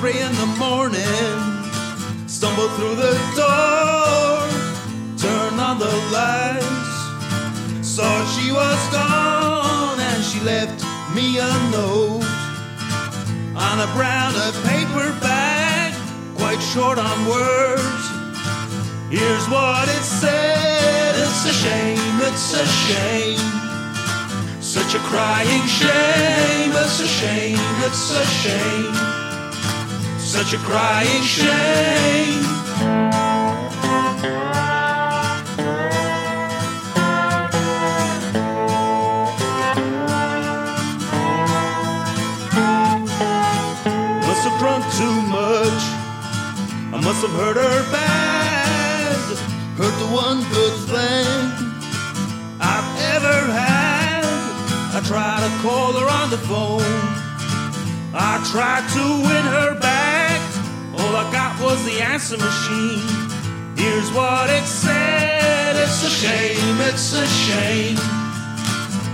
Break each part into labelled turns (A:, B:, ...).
A: three in the morning. Stumbled through the door, turned on the lights. Saw she was gone and she left me a note on a brown paper bag, quite short on words. Here's what it said It's a shame, it's a shame. Such a crying shame, it's a shame, it's a shame. Such a crying shame. Must have drunk too much. I must have hurt her bad. Hurt the one good thing I've ever had. I tried to call her on the phone. I tried to win her back. Was the answer machine. Here's what it said It's a shame, it's a shame.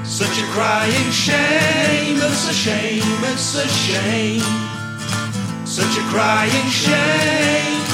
A: Such a crying shame, it's a shame, it's a shame. Such a crying shame.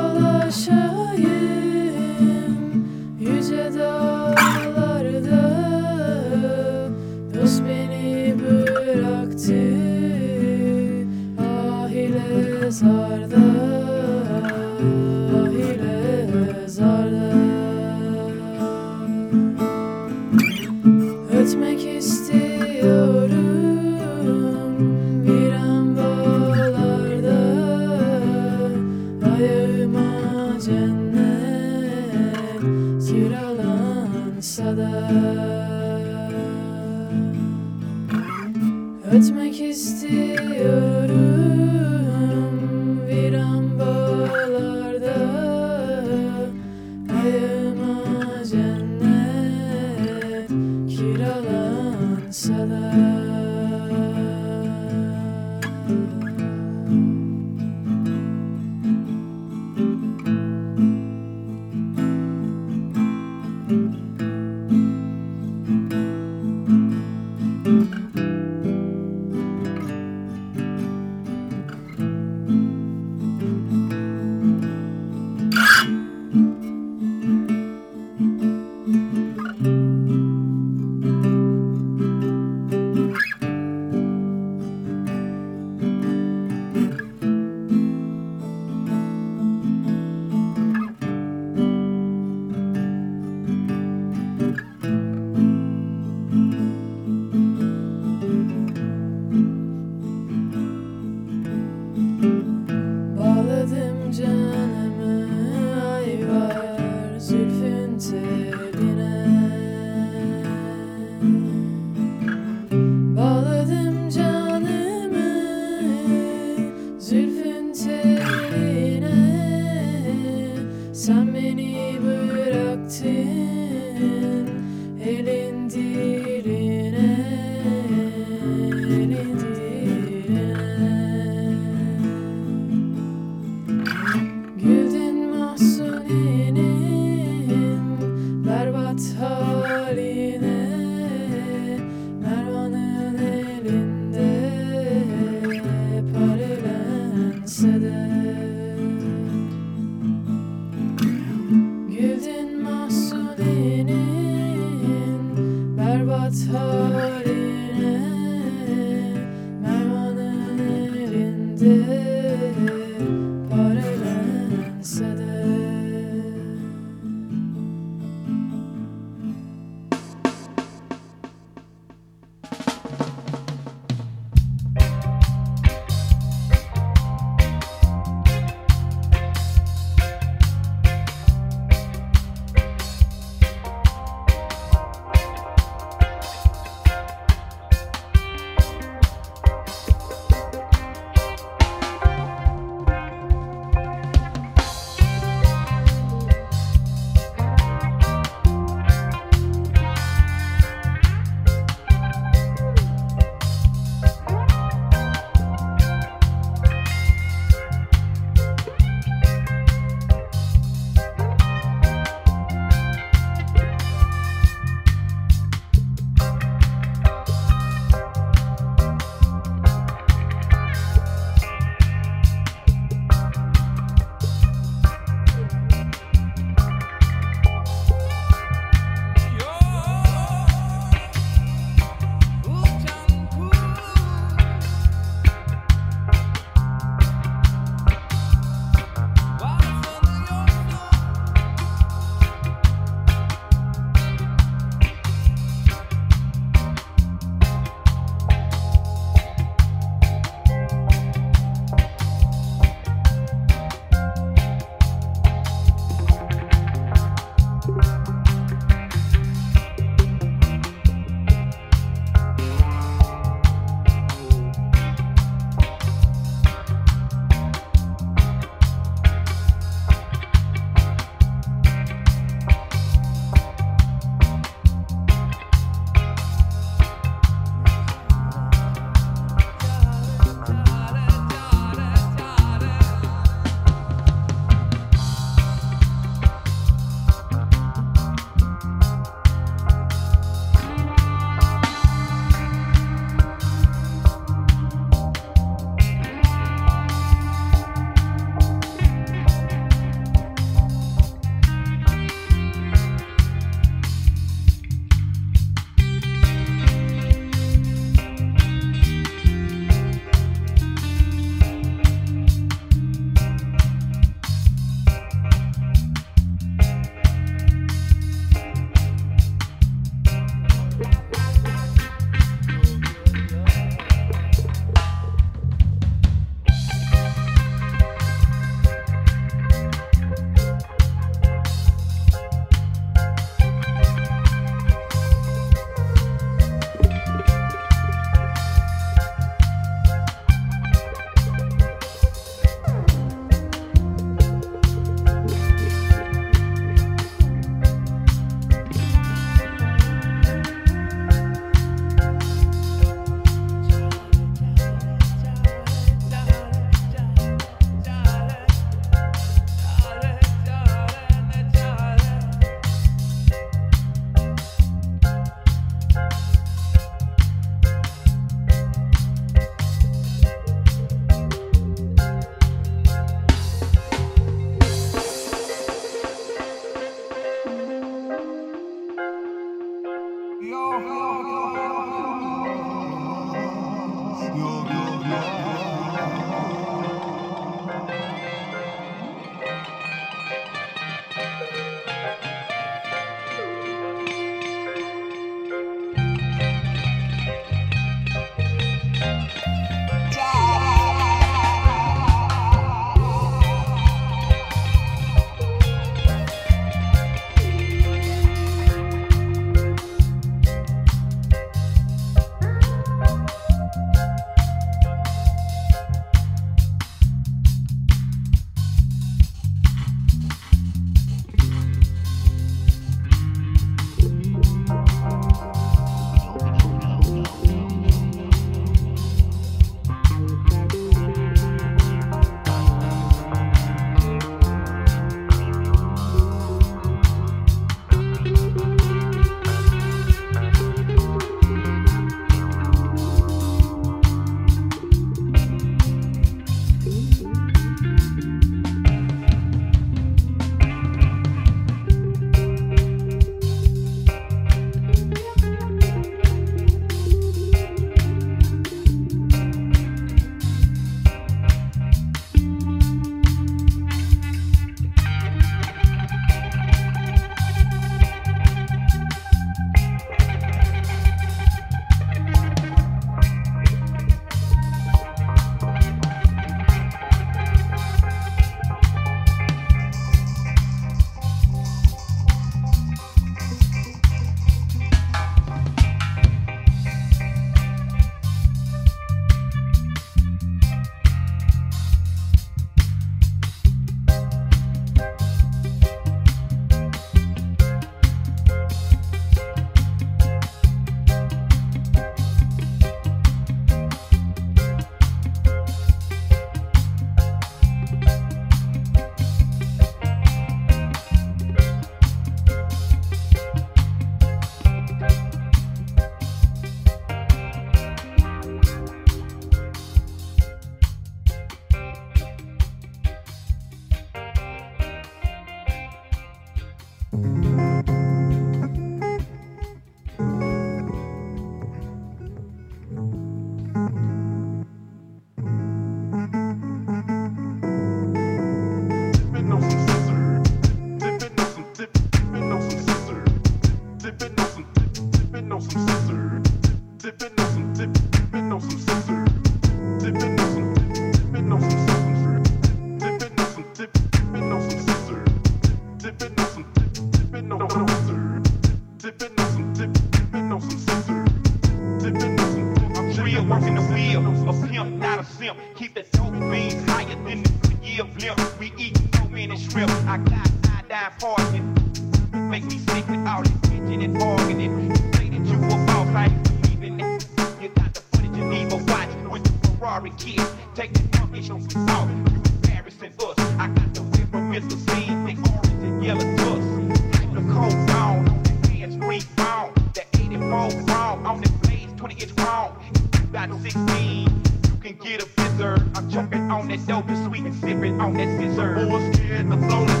B: us. I got the whip from Mr. C, the orange and yellow dust. Type the cold down on the hands green brown. The 84 brown on the blades, 20 inch round. About 16, you can get a fizzer. I'm choking on that dope and sweet and sipping on that
C: sizzurp. Bullshit, the flow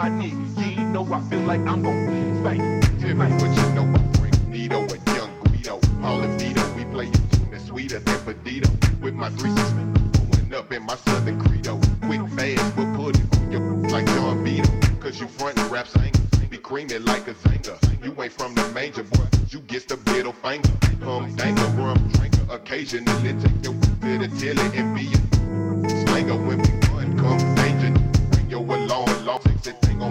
C: my knees. She know I feel like I'm gon' spank.
D: Tell but you know. Bring Nito and young Guido. Paul and Vito, we play a tune that's sweeter than Pedito. With my three going up in my southern credo. Quick fast, but put it on your like John Vito. Cause you frontin' rap singer. Be creaming like a zinger. You ain't from the manger, boy. You get the middle finger. Hum, danger, rum, drinker. Occasionally take your to the tilly and be a slinger when we run. Come danger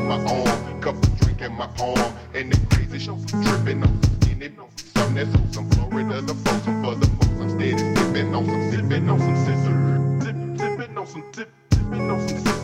D: my arm, cup of drink in my palm, and the crazy show tripping. I'm fucking it, something that's on some Florida, the folks, some for the folks. I'm steady sipping on some, sipping on some
C: sizzurp, sipping on some, sipping on some, sipping on some.